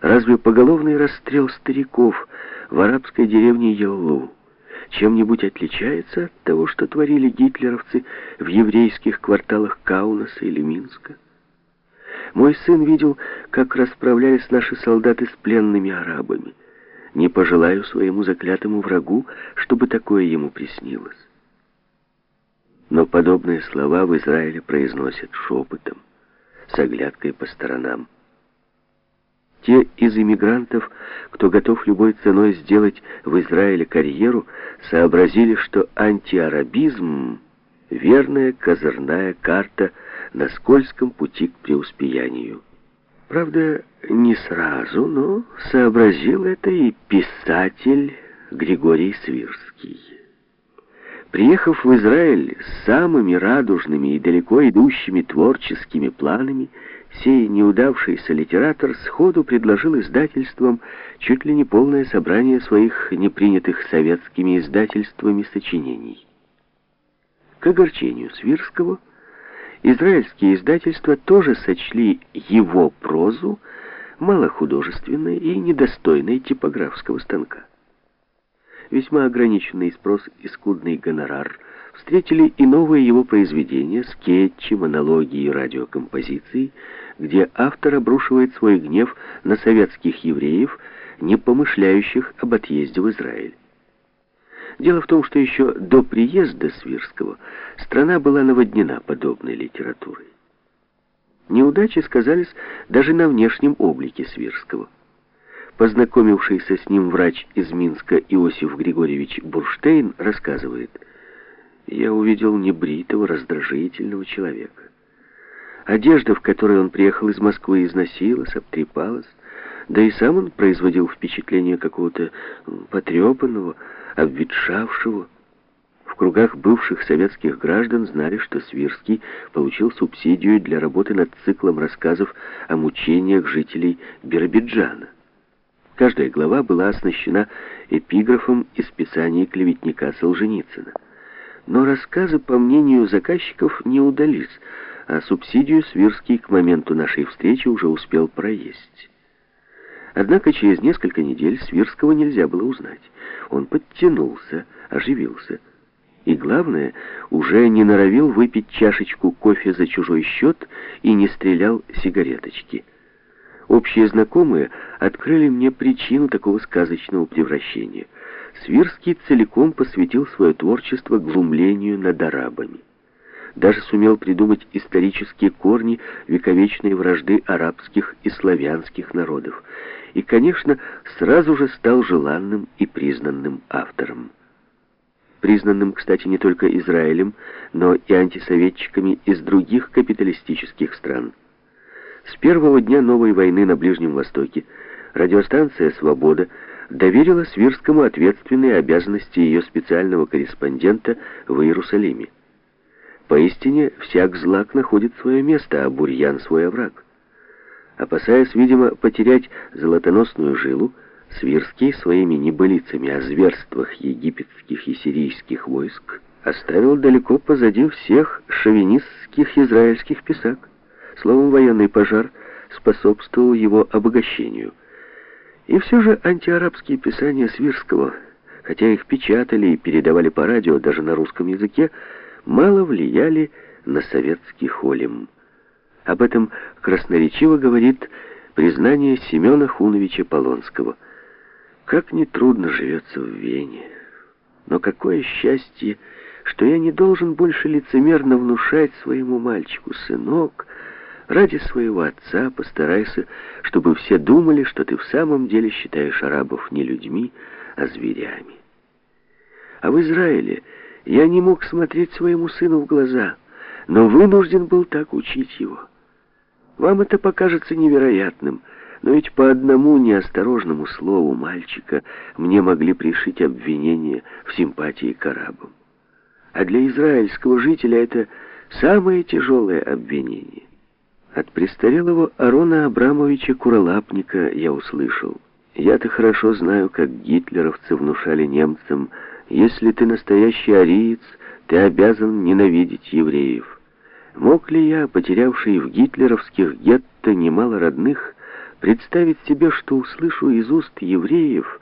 Разве поголовный расстрел стариков в арабской деревне Еллу чем-нибудь отличается от того, что творили гитлеровцы в еврейских кварталах Каунаса или Минска? Мой сын видел, как расправлялись наши солдаты с пленными арабами. Не пожелаю своему заклятому врагу, чтобы такое ему приснилось. Но подобные слова в Израиле произносят шепотом, с оглядкой по сторонам. Те из иммигрантов, кто готов любой ценой сделать в Израиле карьеру, сообразили, что антиарабизм — верная козырная карта на скользком пути к преуспеянию. Правда, не сразу, но сообразил это и писатель Григорий Свирский. Приехав в Израиль с самыми радужными и далеко идущими творческими планами, сей неудавшийся литератор сходу предложил издательствам чуть ли не полное собрание своих непринятых советскими издательствами сочинений. К огорчению Свирского, израильские издательства тоже сочли его прозу малохудожественной и недостойной типографского станка. Весьма ограниченный спрос и скудный гонорар встретили и новые его произведения, скетчи, монологи и радиокомпозиции, где автор обрушивает свой гнев на советских евреев, не помышляющих об отъезде в Израиль. Дело в том, что еще до приезда Свирского страна была наводнена подобной литературой. Неудачи сказались даже на внешнем облике Свирского. Познакомившийся с ним врач из Минска Иосиф Григорьевич Бурштейн рассказывает, «Я увидел небритого, раздражительного человека. Одежда, в которой он приехал из Москвы, износилась, обтрепалась, да и сам он производил впечатление какого-то потрепанного, обветшавшего. В кругах бывших советских граждан знали, что Свирский получил субсидию для работы над циклом рассказов о мучениях жителей Биробиджана. Каждая глава была оснащена эпиграфом из писания клеветника Солженицына. Но рассказы, по мнению заказчиков, не удались, а субсидию Свирский к моменту нашей встречи уже успел проесть. Однако через несколько недель Свирского нельзя было узнать. Он подтянулся, оживился. И главное, уже не норовил выпить чашечку кофе за чужой счет и не стрелял сигареточки. Общие знакомые открыли мне причину такого сказочного превращения. Свирский целиком посвятил свое творчество глумлению над арабами даже сумел придумать исторические корни вековечной вражды арабских и славянских народов. И, конечно, сразу же стал желанным и признанным автором. Признанным, кстати, не только Израилем, но и антисоветчиками из других капиталистических стран. С первого дня новой войны на Ближнем Востоке радиостанция «Свобода» доверила Свирскому ответственные обязанности ее специального корреспондента в Иерусалиме. Поистине, всяк злак находит свое место, а бурьян свой овраг. Опасаясь, видимо, потерять золотоносную жилу, Свирский своими небылицами о зверствах египетских и сирийских войск оставил далеко позади всех шовинистских израильских писак. Словом, военный пожар способствовал его обогащению. И все же антиарабские писания Свирского, хотя их печатали и передавали по радио даже на русском языке, мало влияли на советский холим. Об этом красноречиво говорит признание Семена Хуновича Полонского. «Как нетрудно живется в Вене! Но какое счастье, что я не должен больше лицемерно внушать своему мальчику, сынок, ради своего отца постарайся, чтобы все думали, что ты в самом деле считаешь арабов не людьми, а зверями. А в Израиле я не мог смотреть своему сыну в глаза, но вынужден был так учить его. Вам это покажется невероятным, но ведь по одному неосторожному слову мальчика мне могли пришить обвинение в симпатии к арабам. А для израильского жителя это самое тяжелое обвинение. От престарелого Арона Абрамовича Куролапника я услышал. Я-то хорошо знаю, как гитлеровцы внушали немцам если ты настоящий ариец, ты обязан ненавидеть евреев. Мог ли я, потерявший в гитлеровских гетто немало родных, Представить себе, что услышу из уст евреев